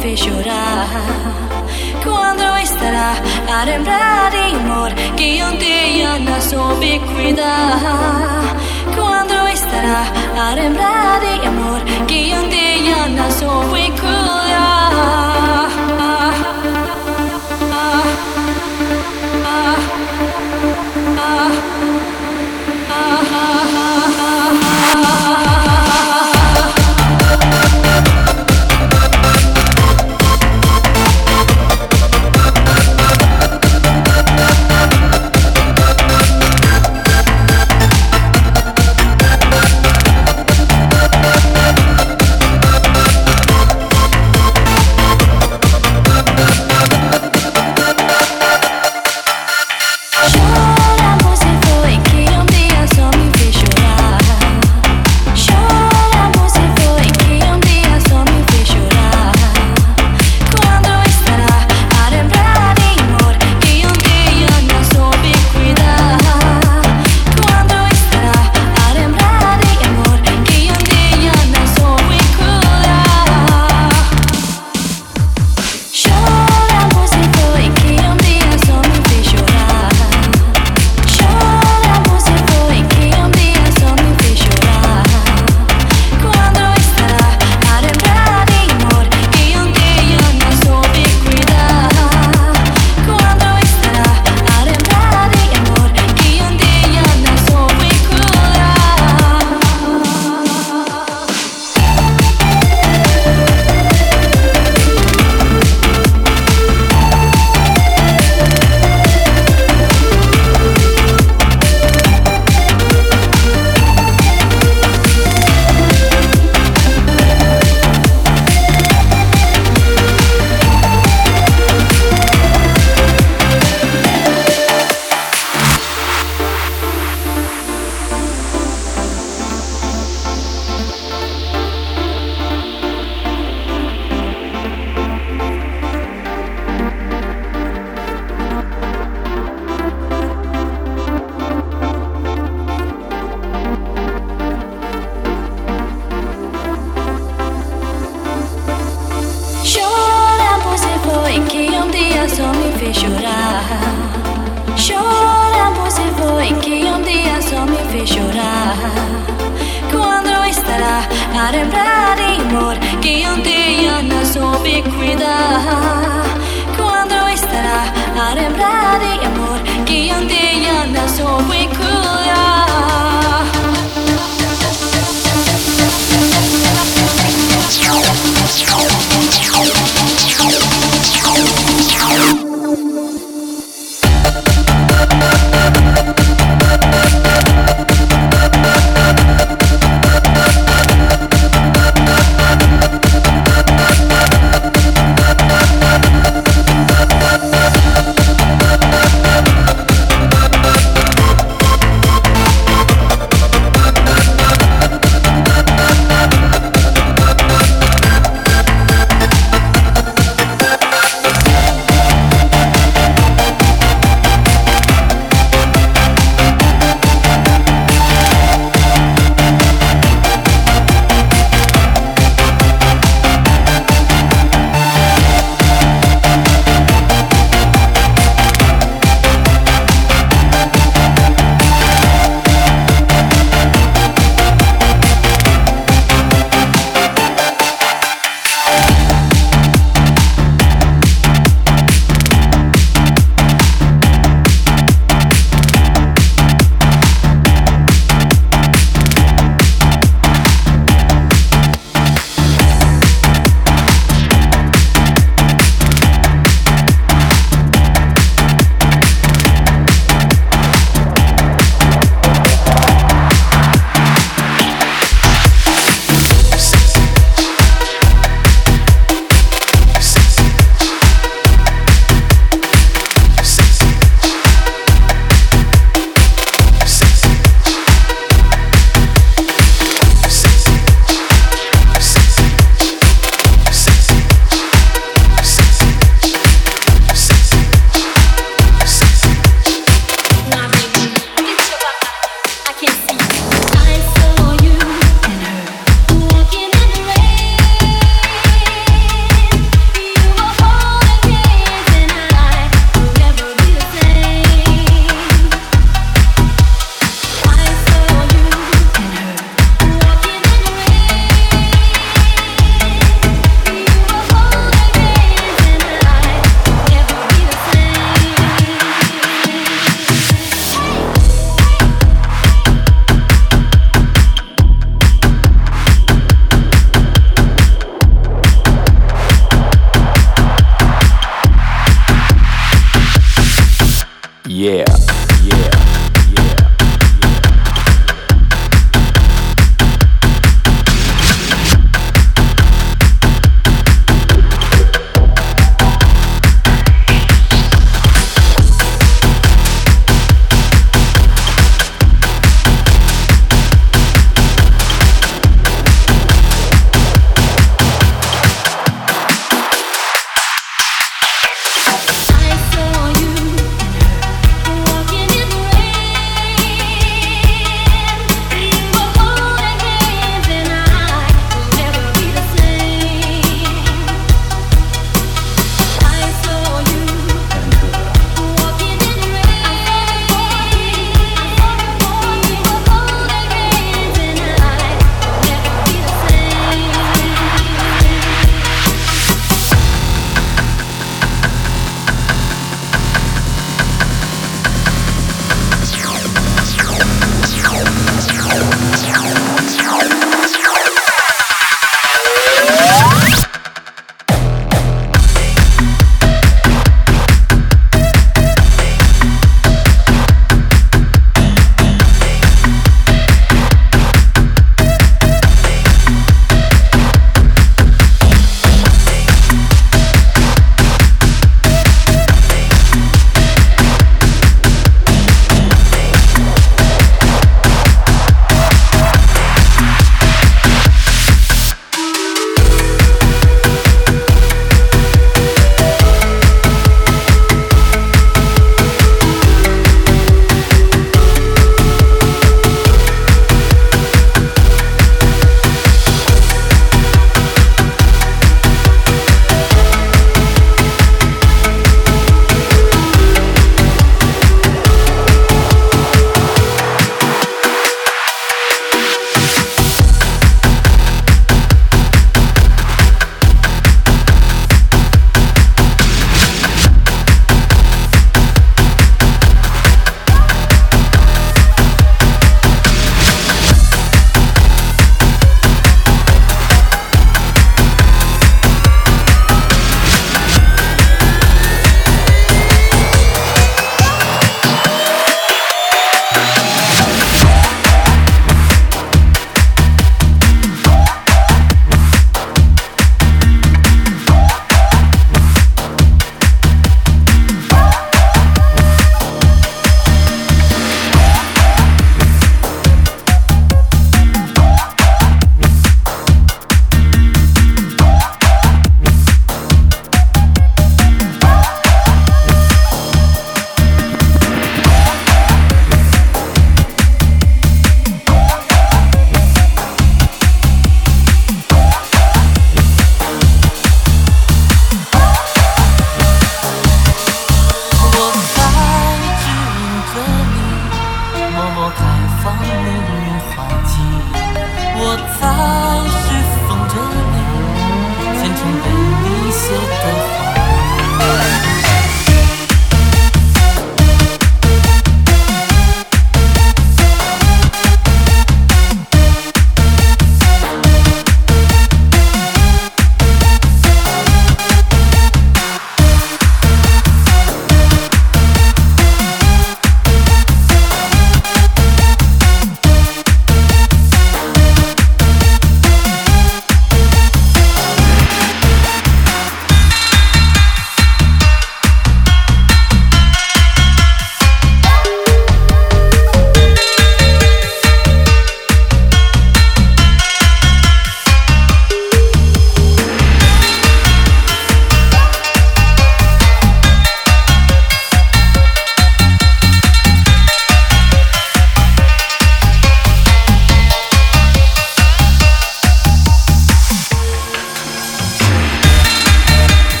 fez chorar. Quando estará a lembrar de amor que um dia não soube cuidar? Quando estará a lembrar de amor que um dia não soube cuidar?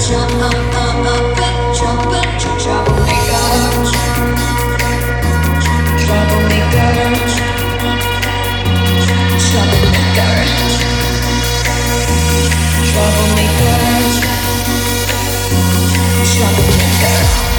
Troublemaker. Troublemaker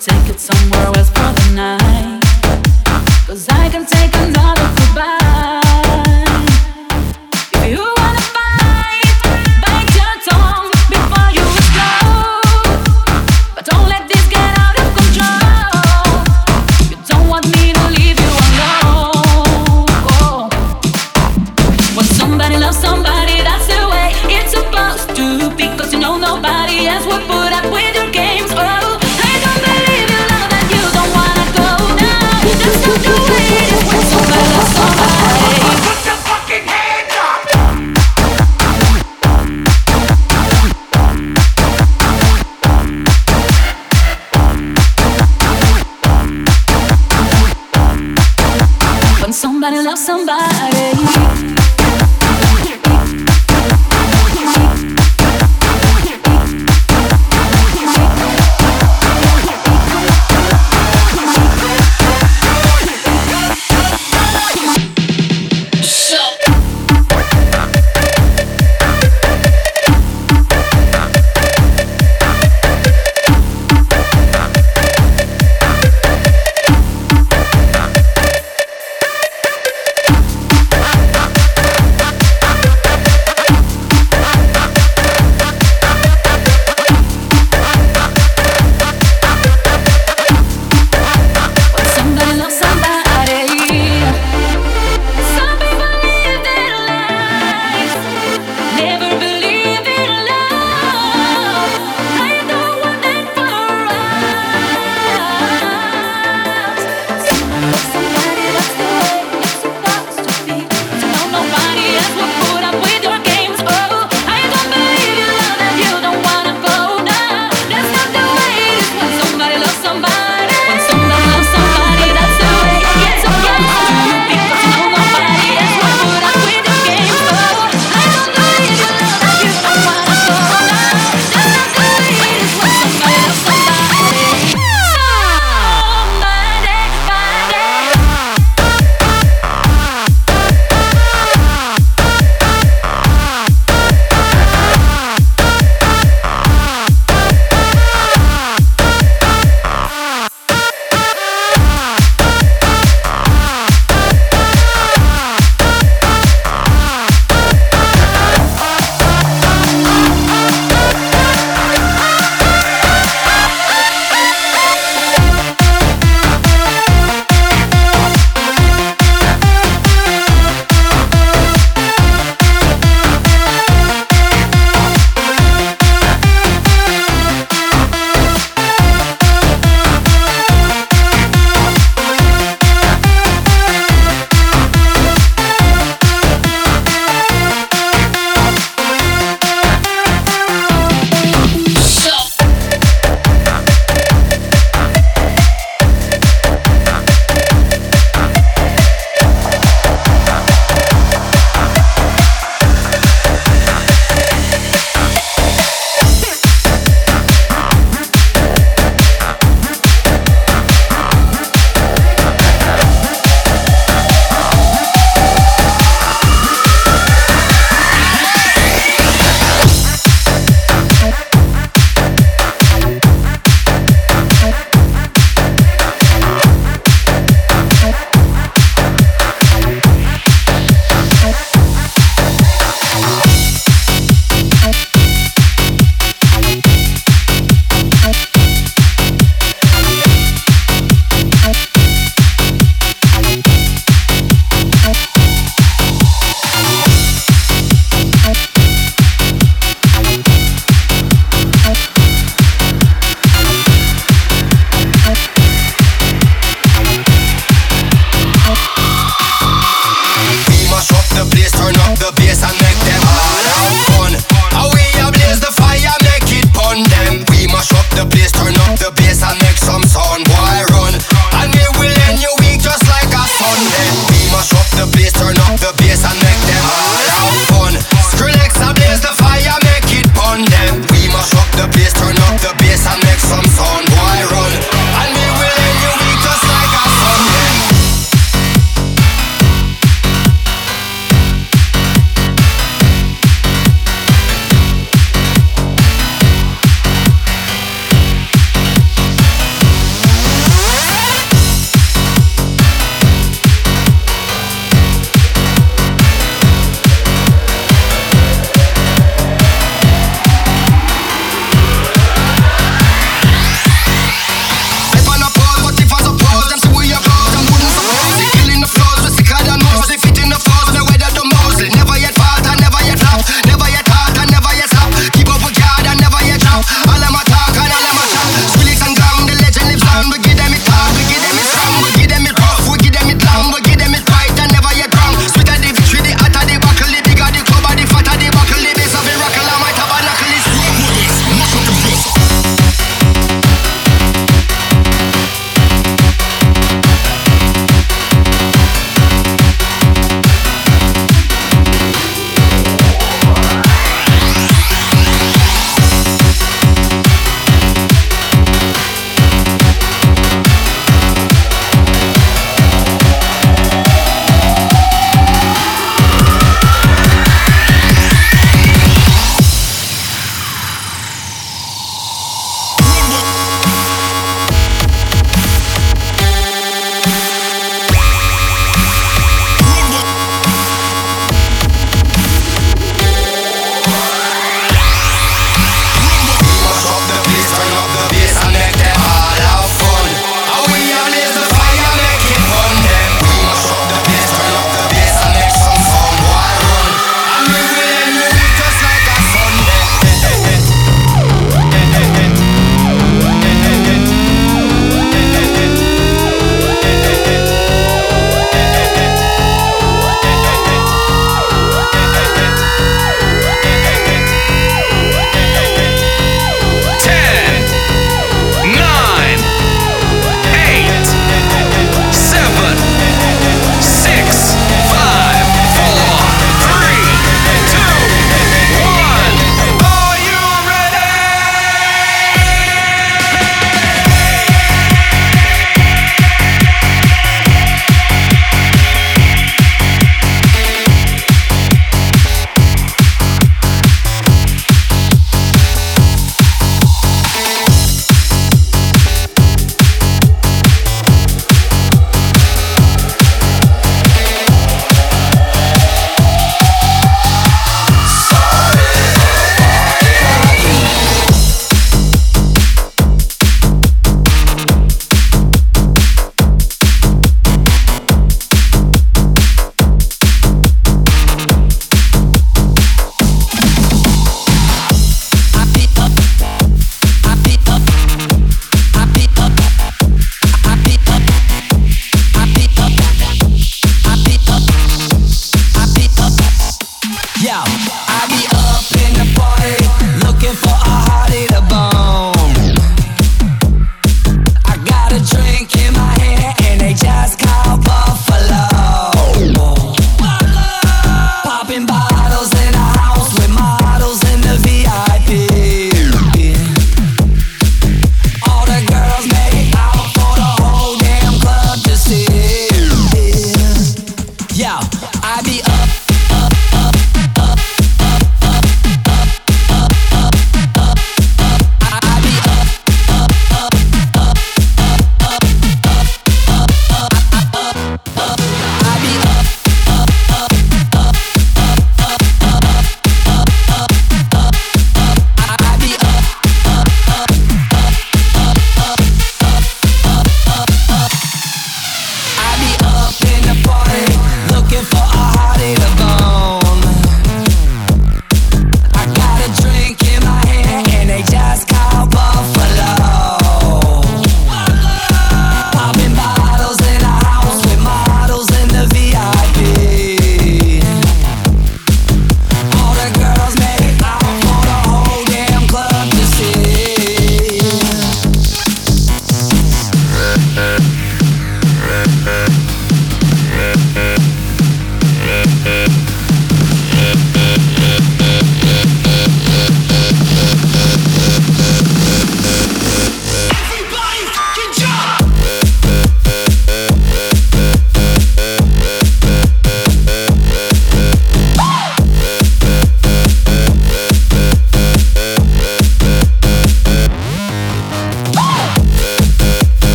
take it somewhere else for the night. Cause I can take another.